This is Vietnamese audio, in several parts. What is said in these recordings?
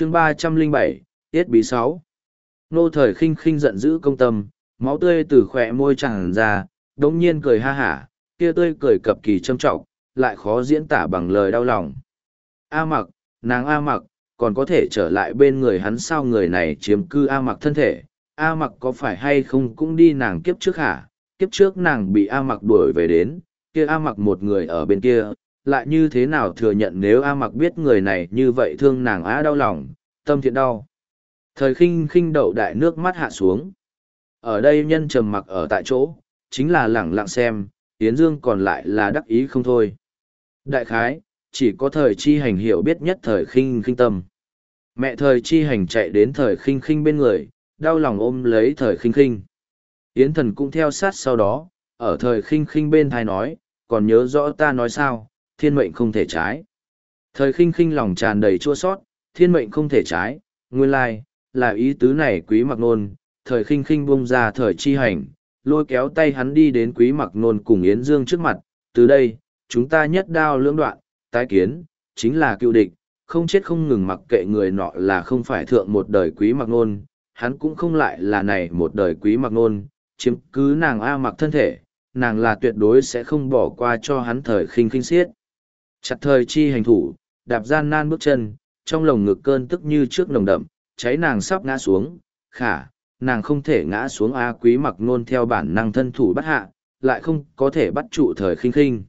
chương ba trăm linh bảy, tiết bí sáu. Nô thời khinh khinh giận dữ công tâm, máu tươi từ khỏe môi tràn ra, đống nhiên cười ha hả, kia tươi cười cập kỳ trâm trọng, lại khó diễn tả bằng lời đau lòng. A mặc, nàng a mặc, còn có thể trở lại bên người hắn sao người này chiếm cư a mặc thân thể? A mặc có phải hay không cũng đi nàng kiếp trước hả? Kiếp trước nàng bị a mặc đuổi về đến, kia a mặc một người ở bên kia lại như thế nào thừa nhận nếu a mặc biết người này như vậy thương nàng á đau lòng, tâm thiện đau. Thời khinh khinh đậu đại nước mắt hạ xuống. Ở đây nhân trầm mặc ở tại chỗ, chính là lẳng lặng xem, yến dương còn lại là đắc ý không thôi. Đại khái, chỉ có thời chi hành hiểu biết nhất thời khinh khinh tâm. Mẹ thời chi hành chạy đến thời khinh khinh bên người, đau lòng ôm lấy thời khinh khinh. Yến thần cũng theo sát sau đó, ở thời khinh khinh bên thai nói, còn nhớ rõ ta nói sao? Thiên mệnh không thể trái. Thời khinh khinh lòng tràn đầy chua sót, thiên mệnh không thể trái, nguyên lai, là ý tứ này quý mặc nôn, thời khinh khinh bung ra thời chi hành, lôi kéo tay hắn đi đến quý mặc nôn cùng Yến Dương trước mặt, từ đây, chúng ta nhất đao lưỡng đoạn, tái kiến, chính là cựu địch, không chết không ngừng mặc kệ người nọ là không phải thượng một đời quý mặc nôn, hắn cũng không lại là này một đời quý mặc nôn, chiếm cứ nàng A mặc thân thể, nàng là tuyệt đối sẽ không bỏ qua cho hắn thời khinh khinh xiết. Chặt thời chi hành thủ, đạp gian nan bước chân, trong lồng ngực cơn tức như trước nồng đậm, cháy nàng sắp ngã xuống, khả, nàng không thể ngã xuống A quý mặc nôn theo bản năng thân thủ bắt hạ, lại không có thể bắt trụ thời khinh khinh.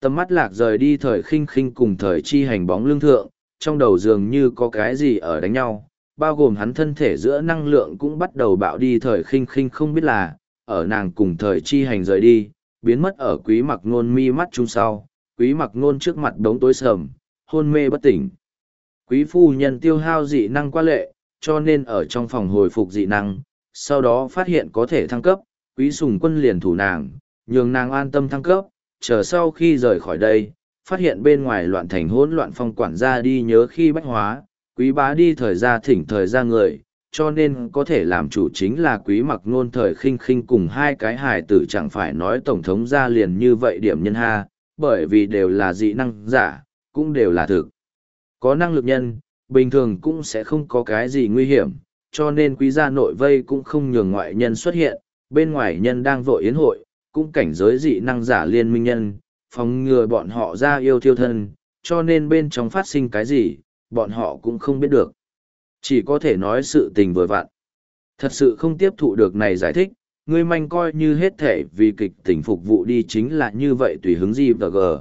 Tầm mắt lạc rời đi thời khinh khinh cùng thời chi hành bóng lương thượng, trong đầu dường như có cái gì ở đánh nhau, bao gồm hắn thân thể giữa năng lượng cũng bắt đầu bạo đi thời khinh khinh không biết là, ở nàng cùng thời chi hành rời đi, biến mất ở quý mặc nôn mi mắt chung sau, quý mặc nôn trước mặt đống tối sầm, hôn mê bất tỉnh. Quý phu nhân tiêu hao dị năng qua lệ, cho nên ở trong phòng hồi phục dị năng, sau đó phát hiện có thể thăng cấp, quý sùng quân liền thủ nàng, nhường nàng an tâm thăng cấp, chờ sau khi rời khỏi đây, phát hiện bên ngoài loạn thành hỗn loạn phong quản gia đi nhớ khi bách hóa, quý bá đi thời gia thỉnh thời gia người, cho nên có thể làm chủ chính là quý mặc nôn thời khinh khinh cùng hai cái hài tử chẳng phải nói tổng thống ra liền như vậy điểm nhân ha, bởi vì đều là dị năng giả, cũng đều là thực. Có năng lực nhân, bình thường cũng sẽ không có cái gì nguy hiểm, cho nên quý gia nội vây cũng không nhường ngoại nhân xuất hiện, bên ngoài nhân đang vội yến hội, cũng cảnh giới dị năng giả liên minh nhân, phòng ngừa bọn họ ra yêu thiêu thân, cho nên bên trong phát sinh cái gì, bọn họ cũng không biết được. Chỉ có thể nói sự tình vừa vặn. Thật sự không tiếp thụ được này giải thích, ngươi manh coi như hết thể vì kịch tình phục vụ đi chính là như vậy tùy hứng gì và gờ.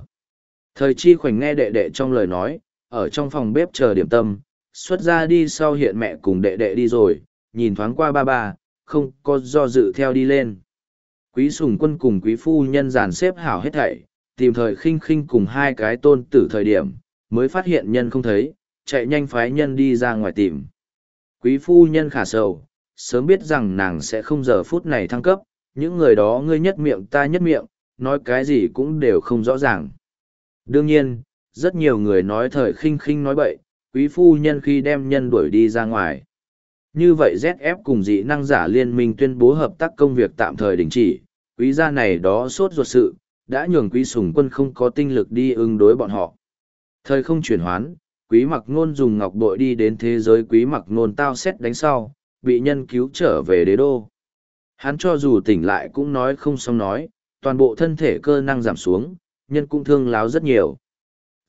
Thời chi khoảnh nghe đệ đệ trong lời nói, ở trong phòng bếp chờ điểm tâm, xuất ra đi sau hiện mẹ cùng đệ đệ đi rồi, nhìn thoáng qua ba ba, không có do dự theo đi lên. Quý sùng quân cùng quý phu nhân dàn xếp hảo hết thảy, tìm thời khinh khinh cùng hai cái tôn tử thời điểm, mới phát hiện nhân không thấy, chạy nhanh phái nhân đi ra ngoài tìm. Quý phu nhân khả sầu, sớm biết rằng nàng sẽ không giờ phút này thăng cấp, những người đó ngươi nhất miệng ta nhất miệng, nói cái gì cũng đều không rõ ràng. Đương nhiên, rất nhiều người nói thời khinh khinh nói bậy, quý phu nhân khi đem nhân đuổi đi ra ngoài. Như vậy ZF cùng dị năng giả liên minh tuyên bố hợp tác công việc tạm thời đình chỉ, quý gia này đó sốt ruột sự, đã nhường quý sùng quân không có tinh lực đi ứng đối bọn họ. Thời không chuyển hoán, quý mặc ngôn dùng ngọc bội đi đến thế giới quý mặc ngôn tao xét đánh sau, bị nhân cứu trở về đế đô. Hắn cho dù tỉnh lại cũng nói không xong nói, toàn bộ thân thể cơ năng giảm xuống, nhân cũng thương láo rất nhiều.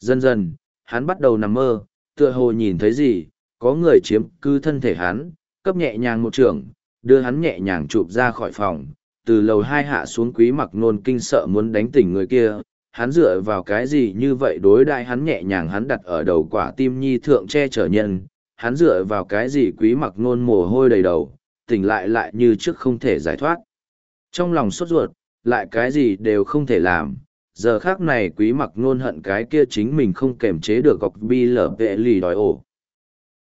Dần dần, hắn bắt đầu nằm mơ, tựa hồ nhìn thấy gì, có người chiếm cư thân thể hắn, cấp nhẹ nhàng một trường, đưa hắn nhẹ nhàng chụp ra khỏi phòng, từ lầu hai hạ xuống quý mặc nôn kinh sợ muốn đánh tỉnh người kia, hắn dựa vào cái gì như vậy đối đại hắn nhẹ nhàng hắn đặt ở đầu quả tim nhi thượng che chở nhân, hắn dựa vào cái gì quý mặc nôn mồ hôi đầy đầu, tỉnh lại lại như trước không thể giải thoát. Trong lòng sốt ruột, lại cái gì đều không thể làm, giờ khác này quý mặc nôn hận cái kia chính mình không kềm chế được gọc bi lở vệ lì đòi ổ,